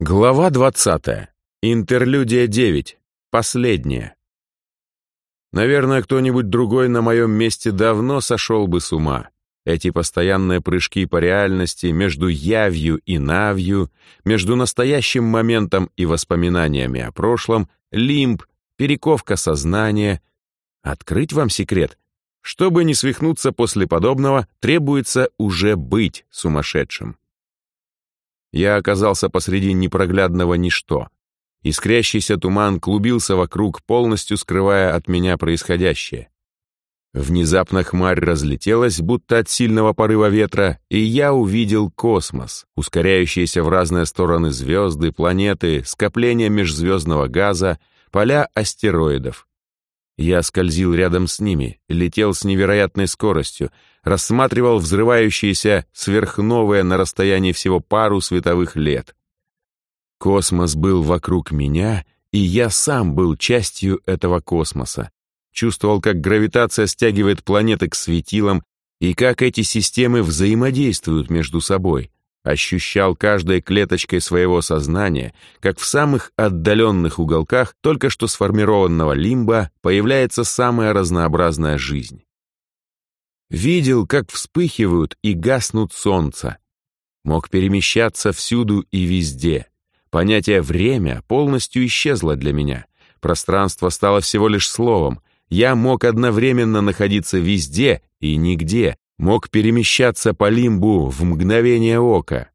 Глава 20. Интерлюдия 9. Последняя. Наверное, кто-нибудь другой на моем месте давно сошел бы с ума. Эти постоянные прыжки по реальности между явью и навью, между настоящим моментом и воспоминаниями о прошлом, лимб, перековка сознания. Открыть вам секрет? Чтобы не свихнуться после подобного, требуется уже быть сумасшедшим. Я оказался посреди непроглядного ничто. Искрящийся туман клубился вокруг, полностью скрывая от меня происходящее. Внезапно хмарь разлетелась, будто от сильного порыва ветра, и я увидел космос, ускоряющиеся в разные стороны звезды, планеты, скопления межзвездного газа, поля астероидов. Я скользил рядом с ними, летел с невероятной скоростью, рассматривал взрывающиеся сверхновые на расстоянии всего пару световых лет. Космос был вокруг меня, и я сам был частью этого космоса. Чувствовал, как гравитация стягивает планеты к светилам, и как эти системы взаимодействуют между собой. Ощущал каждой клеточкой своего сознания, как в самых отдаленных уголках только что сформированного лимба появляется самая разнообразная жизнь. Видел, как вспыхивают и гаснут солнца. Мог перемещаться всюду и везде. Понятие «время» полностью исчезло для меня. Пространство стало всего лишь словом. Я мог одновременно находиться везде и нигде, мог перемещаться по лимбу в мгновение ока.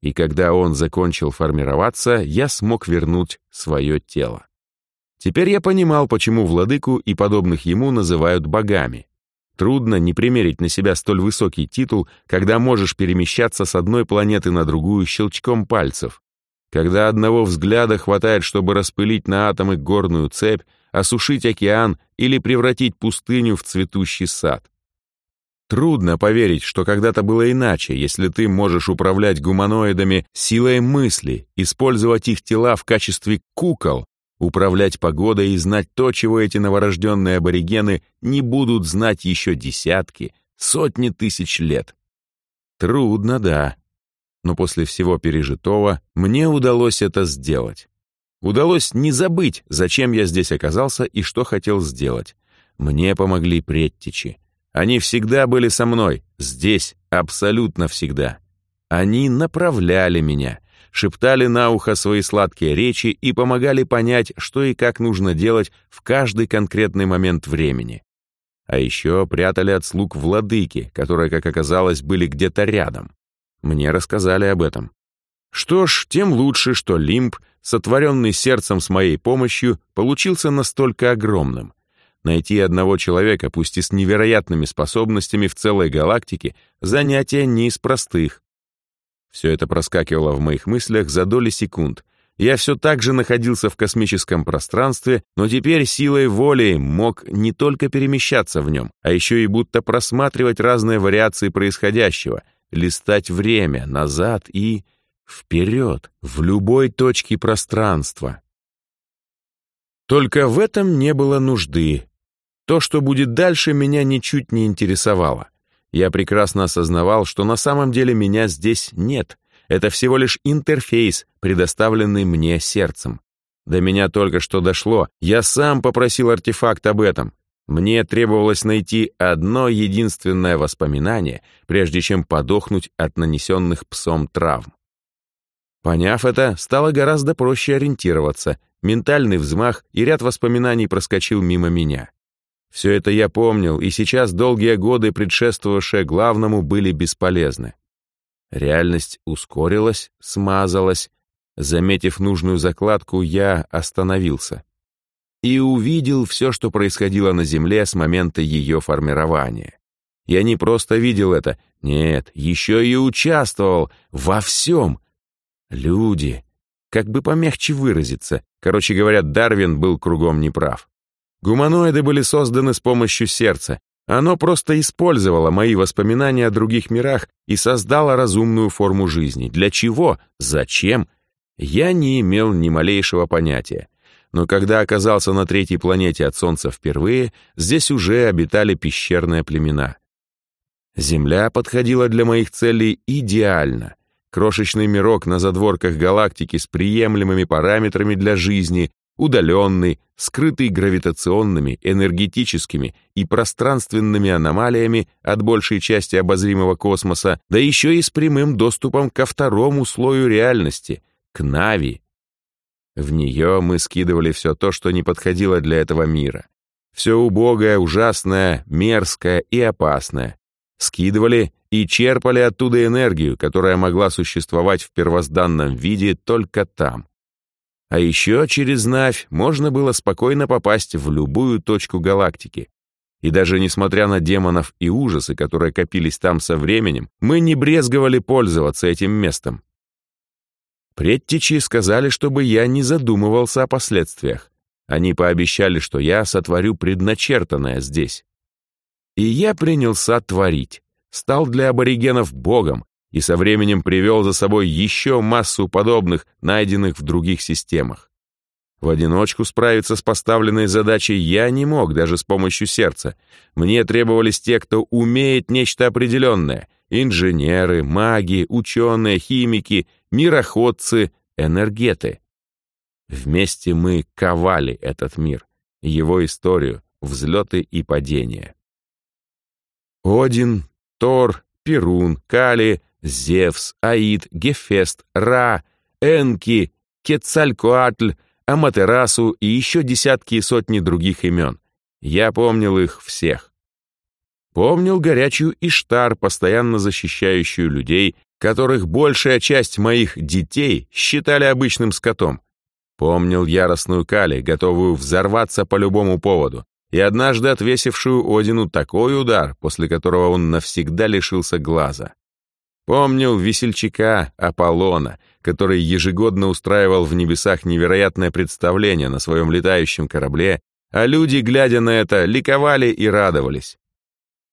И когда он закончил формироваться, я смог вернуть свое тело. Теперь я понимал, почему владыку и подобных ему называют богами. Трудно не примерить на себя столь высокий титул, когда можешь перемещаться с одной планеты на другую щелчком пальцев. Когда одного взгляда хватает, чтобы распылить на атомы горную цепь, осушить океан или превратить пустыню в цветущий сад. Трудно поверить, что когда-то было иначе, если ты можешь управлять гуманоидами силой мысли, использовать их тела в качестве кукол, управлять погодой и знать то, чего эти новорожденные аборигены не будут знать еще десятки, сотни тысяч лет. Трудно, да. Но после всего пережитого мне удалось это сделать. Удалось не забыть, зачем я здесь оказался и что хотел сделать. Мне помогли предтечи. Они всегда были со мной, здесь, абсолютно всегда. Они направляли меня — шептали на ухо свои сладкие речи и помогали понять, что и как нужно делать в каждый конкретный момент времени. А еще прятали от слуг владыки, которые, как оказалось, были где-то рядом. Мне рассказали об этом. Что ж, тем лучше, что лимб, сотворенный сердцем с моей помощью, получился настолько огромным. Найти одного человека, пусть и с невероятными способностями в целой галактике, занятие не из простых. Все это проскакивало в моих мыслях за доли секунд. Я все так же находился в космическом пространстве, но теперь силой воли мог не только перемещаться в нем, а еще и будто просматривать разные вариации происходящего, листать время назад и вперед, в любой точке пространства. Только в этом не было нужды. То, что будет дальше, меня ничуть не интересовало. Я прекрасно осознавал, что на самом деле меня здесь нет. Это всего лишь интерфейс, предоставленный мне сердцем. До меня только что дошло. Я сам попросил артефакт об этом. Мне требовалось найти одно единственное воспоминание, прежде чем подохнуть от нанесенных псом травм. Поняв это, стало гораздо проще ориентироваться. Ментальный взмах и ряд воспоминаний проскочил мимо меня. Все это я помнил, и сейчас долгие годы, предшествовавшие главному, были бесполезны. Реальность ускорилась, смазалась. Заметив нужную закладку, я остановился. И увидел все, что происходило на Земле с момента ее формирования. Я не просто видел это, нет, еще и участвовал во всем. Люди, как бы помягче выразиться, короче говоря, Дарвин был кругом неправ. Гуманоиды были созданы с помощью сердца. Оно просто использовало мои воспоминания о других мирах и создало разумную форму жизни. Для чего? Зачем? Я не имел ни малейшего понятия. Но когда оказался на третьей планете от Солнца впервые, здесь уже обитали пещерные племена. Земля подходила для моих целей идеально. Крошечный мирок на задворках галактики с приемлемыми параметрами для жизни, удаленный, скрытый гравитационными, энергетическими и пространственными аномалиями от большей части обозримого космоса, да еще и с прямым доступом ко второму слою реальности, к Нави. В нее мы скидывали все то, что не подходило для этого мира. Все убогое, ужасное, мерзкое и опасное. Скидывали и черпали оттуда энергию, которая могла существовать в первозданном виде только там. А еще через Навь можно было спокойно попасть в любую точку галактики. И даже несмотря на демонов и ужасы, которые копились там со временем, мы не брезговали пользоваться этим местом. Предтечи сказали, чтобы я не задумывался о последствиях. Они пообещали, что я сотворю предначертанное здесь. И я принялся творить, стал для аборигенов богом, и со временем привел за собой еще массу подобных, найденных в других системах. В одиночку справиться с поставленной задачей я не мог даже с помощью сердца. Мне требовались те, кто умеет нечто определенное — инженеры, маги, ученые, химики, мироходцы, энергеты. Вместе мы ковали этот мир, его историю, взлеты и падения. Один, Тор, Перун, Кали, Зевс, Аид, Гефест, Ра, Энки, Кецалькоатль, Аматерасу и еще десятки и сотни других имен. Я помнил их всех. Помнил горячую Иштар, постоянно защищающую людей, которых большая часть моих детей считали обычным скотом. Помнил яростную Кали, готовую взорваться по любому поводу, и однажды отвесившую Одину такой удар, после которого он навсегда лишился глаза. Помнил весельчака Аполлона, который ежегодно устраивал в небесах невероятное представление на своем летающем корабле, а люди, глядя на это, ликовали и радовались.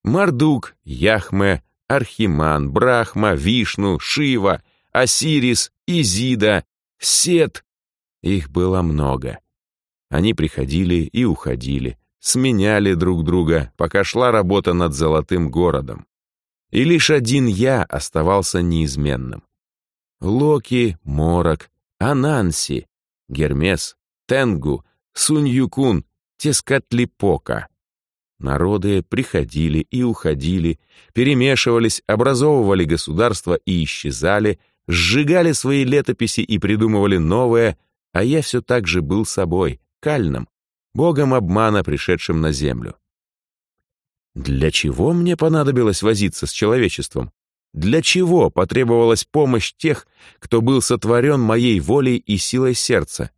Мардук, Яхме, Архиман, Брахма, Вишну, Шива, Осирис, Изида, Сет. Их было много. Они приходили и уходили, сменяли друг друга, пока шла работа над золотым городом. И лишь один я оставался неизменным. Локи, Морок, Ананси, Гермес, Тенгу, Сунь-Юкун, Тескатлипока. Народы приходили и уходили, перемешивались, образовывали государства и исчезали, сжигали свои летописи и придумывали новое, а я все так же был собой, кальным, богом обмана, пришедшим на землю. Для чего мне понадобилось возиться с человечеством? Для чего потребовалась помощь тех, кто был сотворен моей волей и силой сердца?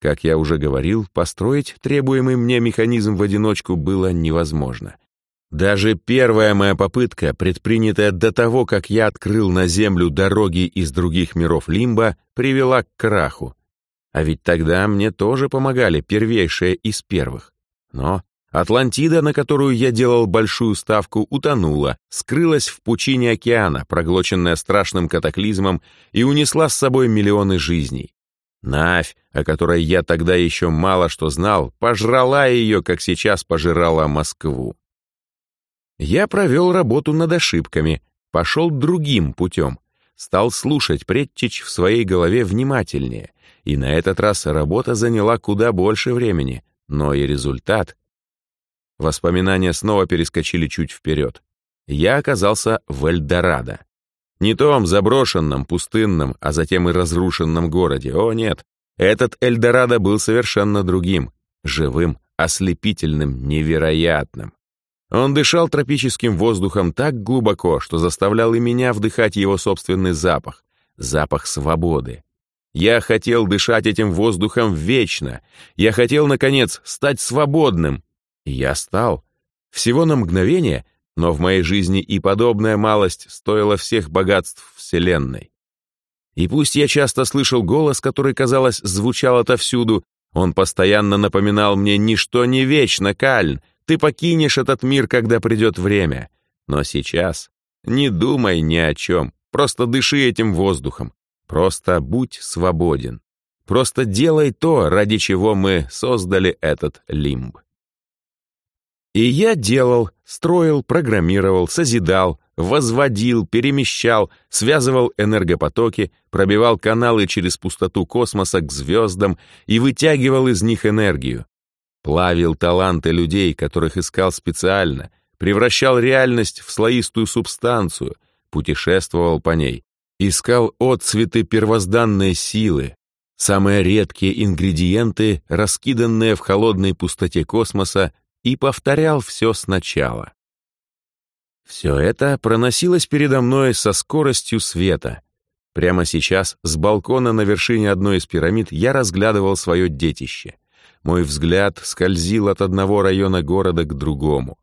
Как я уже говорил, построить требуемый мне механизм в одиночку было невозможно. Даже первая моя попытка, предпринятая до того, как я открыл на Землю дороги из других миров Лимба, привела к краху. А ведь тогда мне тоже помогали первейшие из первых. Но Атлантида, на которую я делал большую ставку, утонула, скрылась в пучине океана, проглоченная страшным катаклизмом, и унесла с собой миллионы жизней. Навь, о которой я тогда еще мало что знал, пожрала ее, как сейчас пожирала Москву. Я провел работу над ошибками, пошел другим путем, стал слушать предтечь в своей голове внимательнее, и на этот раз работа заняла куда больше времени, но и результат Воспоминания снова перескочили чуть вперед. Я оказался в Эльдорадо. Не том заброшенном, пустынном, а затем и разрушенном городе. О, нет. Этот Эльдорадо был совершенно другим. Живым, ослепительным, невероятным. Он дышал тропическим воздухом так глубоко, что заставлял и меня вдыхать его собственный запах. Запах свободы. Я хотел дышать этим воздухом вечно. Я хотел, наконец, стать свободным, я стал. Всего на мгновение, но в моей жизни и подобная малость стоила всех богатств Вселенной. И пусть я часто слышал голос, который, казалось, звучал отовсюду, он постоянно напоминал мне «Ничто не вечно, Кальн, ты покинешь этот мир, когда придет время». Но сейчас не думай ни о чем, просто дыши этим воздухом, просто будь свободен. Просто делай то, ради чего мы создали этот лимб. И я делал, строил, программировал, созидал, возводил, перемещал, связывал энергопотоки, пробивал каналы через пустоту космоса к звездам и вытягивал из них энергию. Плавил таланты людей, которых искал специально, превращал реальность в слоистую субстанцию, путешествовал по ней, искал отцветы первозданной силы, самые редкие ингредиенты, раскиданные в холодной пустоте космоса, и повторял все сначала. Все это проносилось передо мной со скоростью света. Прямо сейчас с балкона на вершине одной из пирамид я разглядывал свое детище. Мой взгляд скользил от одного района города к другому.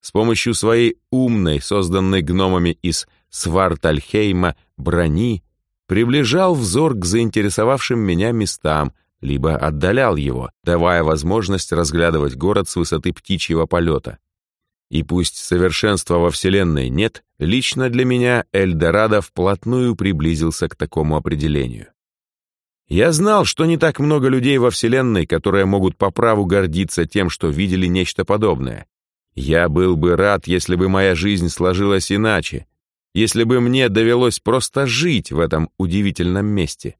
С помощью своей умной, созданной гномами из Свартальхейма, брони, приближал взор к заинтересовавшим меня местам, либо отдалял его, давая возможность разглядывать город с высоты птичьего полета. И пусть совершенства во Вселенной нет, лично для меня Эльдорадо вплотную приблизился к такому определению. Я знал, что не так много людей во Вселенной, которые могут по праву гордиться тем, что видели нечто подобное. Я был бы рад, если бы моя жизнь сложилась иначе, если бы мне довелось просто жить в этом удивительном месте.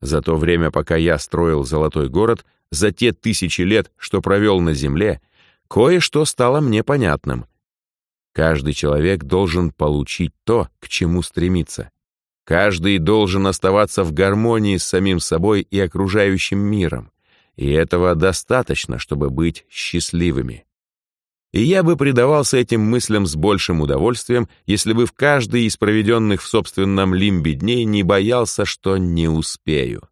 За то время, пока я строил золотой город, за те тысячи лет, что провел на Земле, кое-что стало мне понятным. Каждый человек должен получить то, к чему стремится. Каждый должен оставаться в гармонии с самим собой и окружающим миром. И этого достаточно, чтобы быть счастливыми. И я бы предавался этим мыслям с большим удовольствием, если бы в каждый из проведенных в собственном лимбе дней не боялся, что не успею.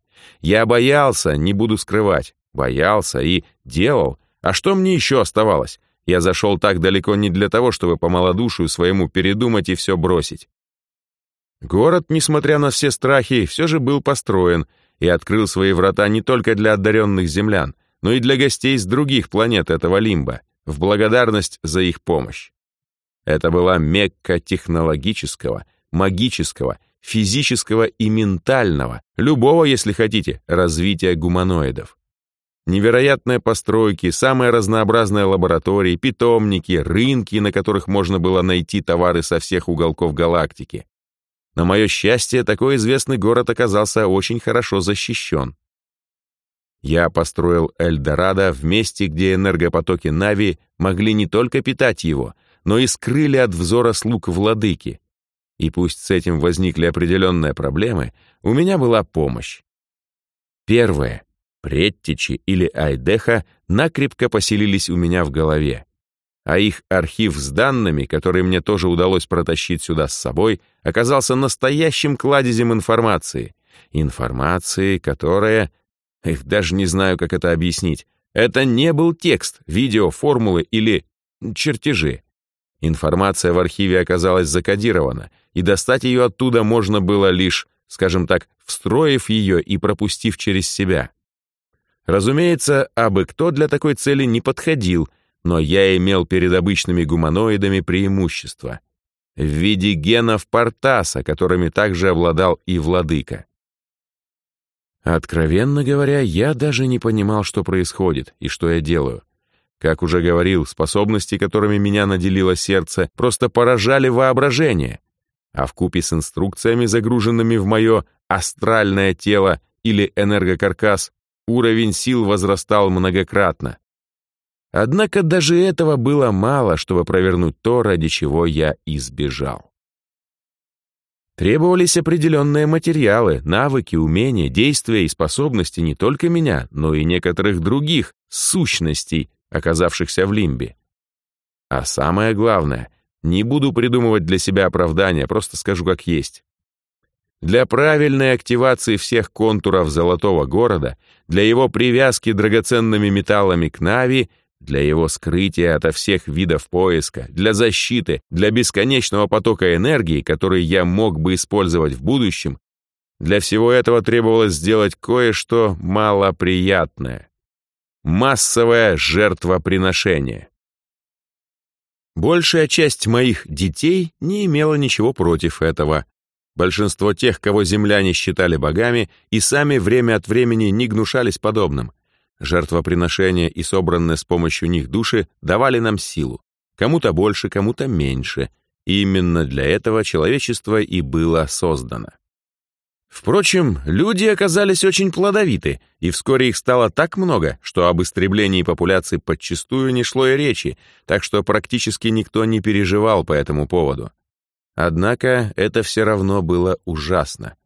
Я боялся, не буду скрывать, боялся и делал. А что мне еще оставалось? Я зашел так далеко не для того, чтобы по малодушию своему передумать и все бросить. Город, несмотря на все страхи, все же был построен и открыл свои врата не только для одаренных землян, но и для гостей с других планет этого лимба в благодарность за их помощь. Это была Мекка технологического, магического, физического и ментального, любого, если хотите, развития гуманоидов. Невероятные постройки, самые разнообразные лаборатории, питомники, рынки, на которых можно было найти товары со всех уголков галактики. На мое счастье, такой известный город оказался очень хорошо защищен. Я построил Эльдорадо в месте, где энергопотоки Нави могли не только питать его, но и скрыли от взора слуг владыки. И пусть с этим возникли определенные проблемы, у меня была помощь. Первое. Предтечи или Айдеха накрепко поселились у меня в голове. А их архив с данными, который мне тоже удалось протащить сюда с собой, оказался настоящим кладезем информации. Информации, которая Эх, даже не знаю, как это объяснить. Это не был текст, видео, формулы или чертежи. Информация в архиве оказалась закодирована, и достать ее оттуда можно было лишь, скажем так, встроив ее и пропустив через себя. Разумеется, абы кто для такой цели не подходил, но я имел перед обычными гуманоидами преимущество в виде генов Портаса, которыми также обладал и владыка. Откровенно говоря, я даже не понимал, что происходит и что я делаю. Как уже говорил, способности, которыми меня наделило сердце, просто поражали воображение. А в купе с инструкциями, загруженными в мое астральное тело или энергокаркас, уровень сил возрастал многократно. Однако даже этого было мало, чтобы провернуть то, ради чего я избежал. Требовались определенные материалы, навыки, умения, действия и способности не только меня, но и некоторых других сущностей, оказавшихся в лимбе. А самое главное, не буду придумывать для себя оправдания, просто скажу как есть. Для правильной активации всех контуров Золотого города, для его привязки драгоценными металлами к Нави для его скрытия ото всех видов поиска, для защиты, для бесконечного потока энергии, который я мог бы использовать в будущем, для всего этого требовалось сделать кое-что малоприятное. Массовое жертвоприношение. Большая часть моих детей не имела ничего против этого. Большинство тех, кого земляне считали богами, и сами время от времени не гнушались подобным. Жертвоприношения и собранные с помощью них души давали нам силу. Кому-то больше, кому-то меньше. Именно для этого человечество и было создано. Впрочем, люди оказались очень плодовиты, и вскоре их стало так много, что об истреблении популяции подчастую не шло и речи, так что практически никто не переживал по этому поводу. Однако это все равно было ужасно.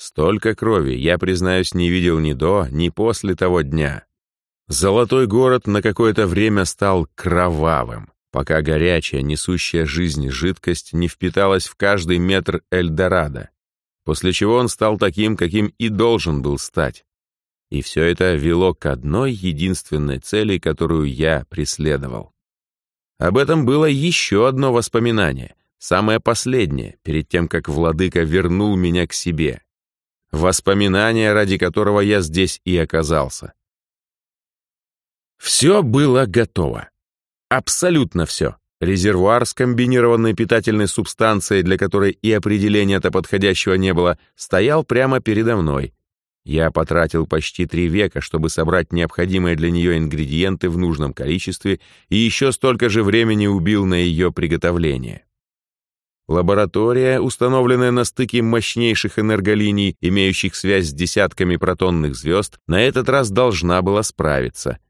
Столько крови я, признаюсь, не видел ни до, ни после того дня. Золотой город на какое-то время стал кровавым, пока горячая, несущая жизнь жидкость не впиталась в каждый метр Эльдорадо после чего он стал таким, каким и должен был стать. И все это вело к одной единственной цели, которую я преследовал. Об этом было еще одно воспоминание, самое последнее, перед тем, как владыка вернул меня к себе. Воспоминание, ради которого я здесь и оказался. Все было готово. Абсолютно все. Резервуар с комбинированной питательной субстанцией, для которой и определения-то подходящего не было, стоял прямо передо мной. Я потратил почти три века, чтобы собрать необходимые для нее ингредиенты в нужном количестве и еще столько же времени убил на ее приготовление. Лаборатория, установленная на стыке мощнейших энерголиний, имеющих связь с десятками протонных звезд, на этот раз должна была справиться —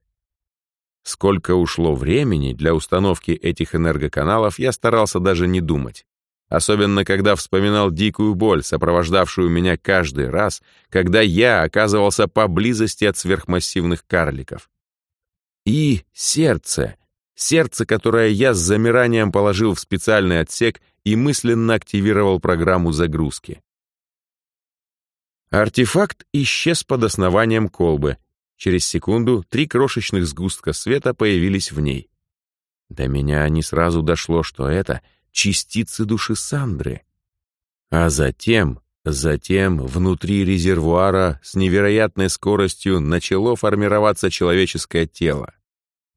Сколько ушло времени для установки этих энергоканалов, я старался даже не думать. Особенно, когда вспоминал дикую боль, сопровождавшую меня каждый раз, когда я оказывался поблизости от сверхмассивных карликов. И сердце. Сердце, которое я с замиранием положил в специальный отсек и мысленно активировал программу загрузки. Артефакт исчез под основанием колбы, Через секунду три крошечных сгустка света появились в ней. До меня не сразу дошло, что это частицы души Сандры. А затем, затем внутри резервуара с невероятной скоростью начало формироваться человеческое тело.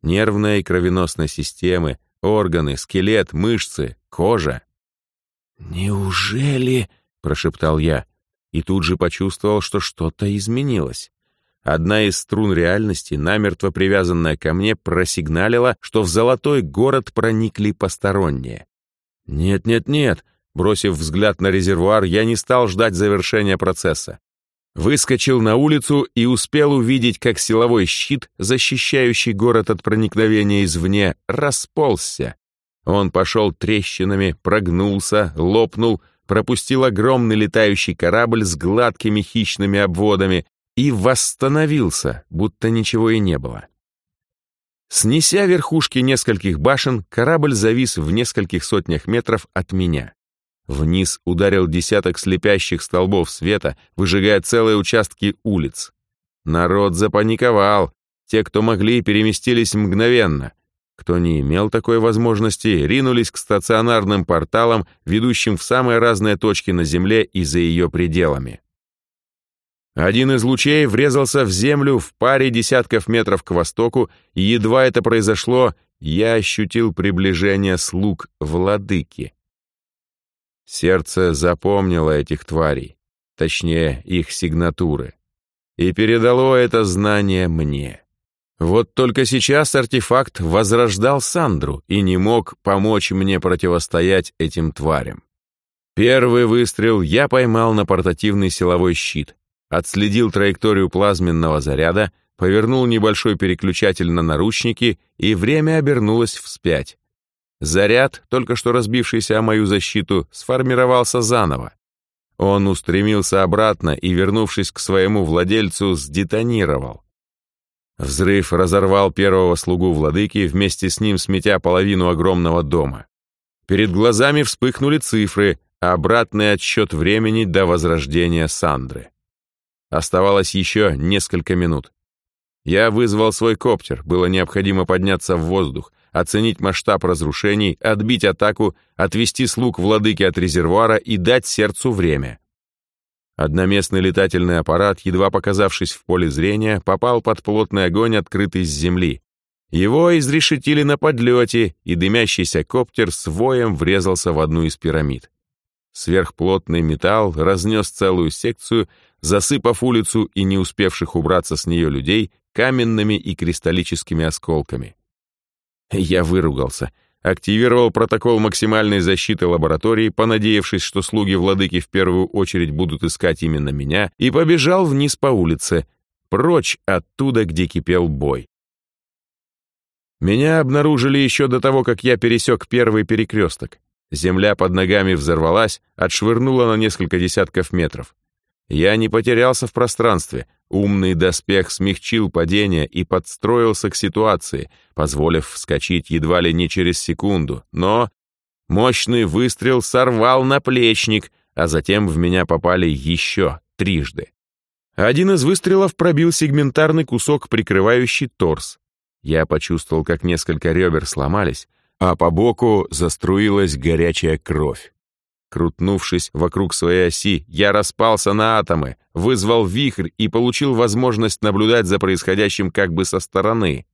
Нервная и кровеносная системы, органы, скелет, мышцы, кожа. «Неужели?» — прошептал я, и тут же почувствовал, что что-то изменилось. Одна из струн реальности, намертво привязанная ко мне, просигналила, что в золотой город проникли посторонние. «Нет-нет-нет», бросив взгляд на резервуар, я не стал ждать завершения процесса. Выскочил на улицу и успел увидеть, как силовой щит, защищающий город от проникновения извне, расползся. Он пошел трещинами, прогнулся, лопнул, пропустил огромный летающий корабль с гладкими хищными обводами, и восстановился, будто ничего и не было. Снеся верхушки нескольких башен, корабль завис в нескольких сотнях метров от меня. Вниз ударил десяток слепящих столбов света, выжигая целые участки улиц. Народ запаниковал. Те, кто могли, переместились мгновенно. Кто не имел такой возможности, ринулись к стационарным порталам, ведущим в самые разные точки на Земле и за ее пределами. Один из лучей врезался в землю в паре десятков метров к востоку, и едва это произошло, я ощутил приближение слуг владыки. Сердце запомнило этих тварей, точнее, их сигнатуры, и передало это знание мне. Вот только сейчас артефакт возрождал Сандру и не мог помочь мне противостоять этим тварям. Первый выстрел я поймал на портативный силовой щит, отследил траекторию плазменного заряда, повернул небольшой переключатель на наручники, и время обернулось вспять. Заряд, только что разбившийся о мою защиту, сформировался заново. Он устремился обратно и, вернувшись к своему владельцу, сдетонировал. Взрыв разорвал первого слугу владыки, вместе с ним сметя половину огромного дома. Перед глазами вспыхнули цифры, обратный отсчет времени до возрождения Сандры. Оставалось еще несколько минут. Я вызвал свой коптер, было необходимо подняться в воздух, оценить масштаб разрушений, отбить атаку, отвести слуг владыки от резервуара и дать сердцу время. Одноместный летательный аппарат, едва показавшись в поле зрения, попал под плотный огонь, открытый с земли. Его изрешетили на подлете, и дымящийся коптер с воем врезался в одну из пирамид. Сверхплотный металл разнес целую секцию, засыпав улицу и не успевших убраться с нее людей каменными и кристаллическими осколками. Я выругался. Активировал протокол максимальной защиты лаборатории, понадеявшись, что слуги владыки в первую очередь будут искать именно меня, и побежал вниз по улице, прочь оттуда, где кипел бой. Меня обнаружили еще до того, как я пересек первый перекресток. Земля под ногами взорвалась, отшвырнула на несколько десятков метров. Я не потерялся в пространстве, умный доспех смягчил падение и подстроился к ситуации, позволив вскочить едва ли не через секунду, но мощный выстрел сорвал наплечник, а затем в меня попали еще трижды. Один из выстрелов пробил сегментарный кусок, прикрывающий торс. Я почувствовал, как несколько ребер сломались, а по боку заструилась горячая кровь. Крутнувшись вокруг своей оси, я распался на атомы, вызвал вихрь и получил возможность наблюдать за происходящим как бы со стороны.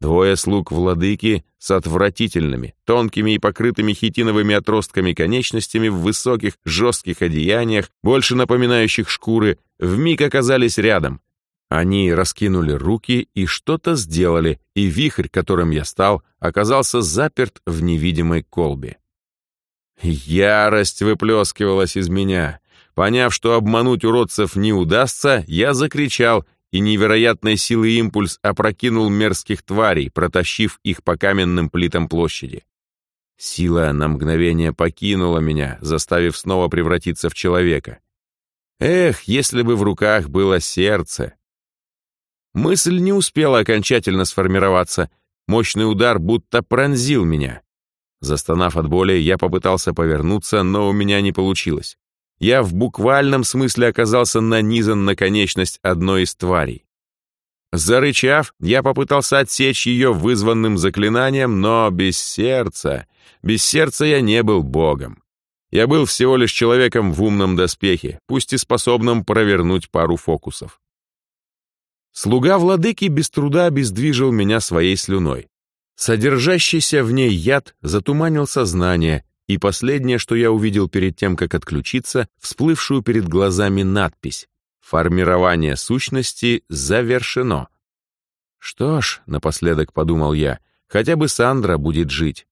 Двое слуг владыки с отвратительными, тонкими и покрытыми хитиновыми отростками конечностями в высоких, жестких одеяниях, больше напоминающих шкуры, вмиг оказались рядом. Они раскинули руки и что-то сделали, и вихрь, которым я стал, оказался заперт в невидимой колбе. Ярость выплескивалась из меня. Поняв, что обмануть уродцев не удастся, я закричал, и невероятной силы импульс опрокинул мерзких тварей, протащив их по каменным плитам площади. Сила на мгновение покинула меня, заставив снова превратиться в человека. Эх, если бы в руках было сердце! Мысль не успела окончательно сформироваться. Мощный удар будто пронзил меня. Застонав от боли, я попытался повернуться, но у меня не получилось. Я в буквальном смысле оказался нанизан на конечность одной из тварей. Зарычав, я попытался отсечь ее вызванным заклинанием, но без сердца. Без сердца я не был богом. Я был всего лишь человеком в умном доспехе, пусть и способным провернуть пару фокусов. Слуга владыки без труда обездвижил меня своей слюной. Содержащийся в ней яд затуманил сознание, и последнее, что я увидел перед тем, как отключиться, всплывшую перед глазами надпись «Формирование сущности завершено». Что ж, напоследок подумал я, хотя бы Сандра будет жить.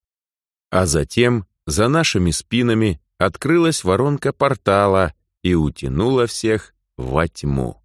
А затем за нашими спинами открылась воронка портала и утянула всех во тьму.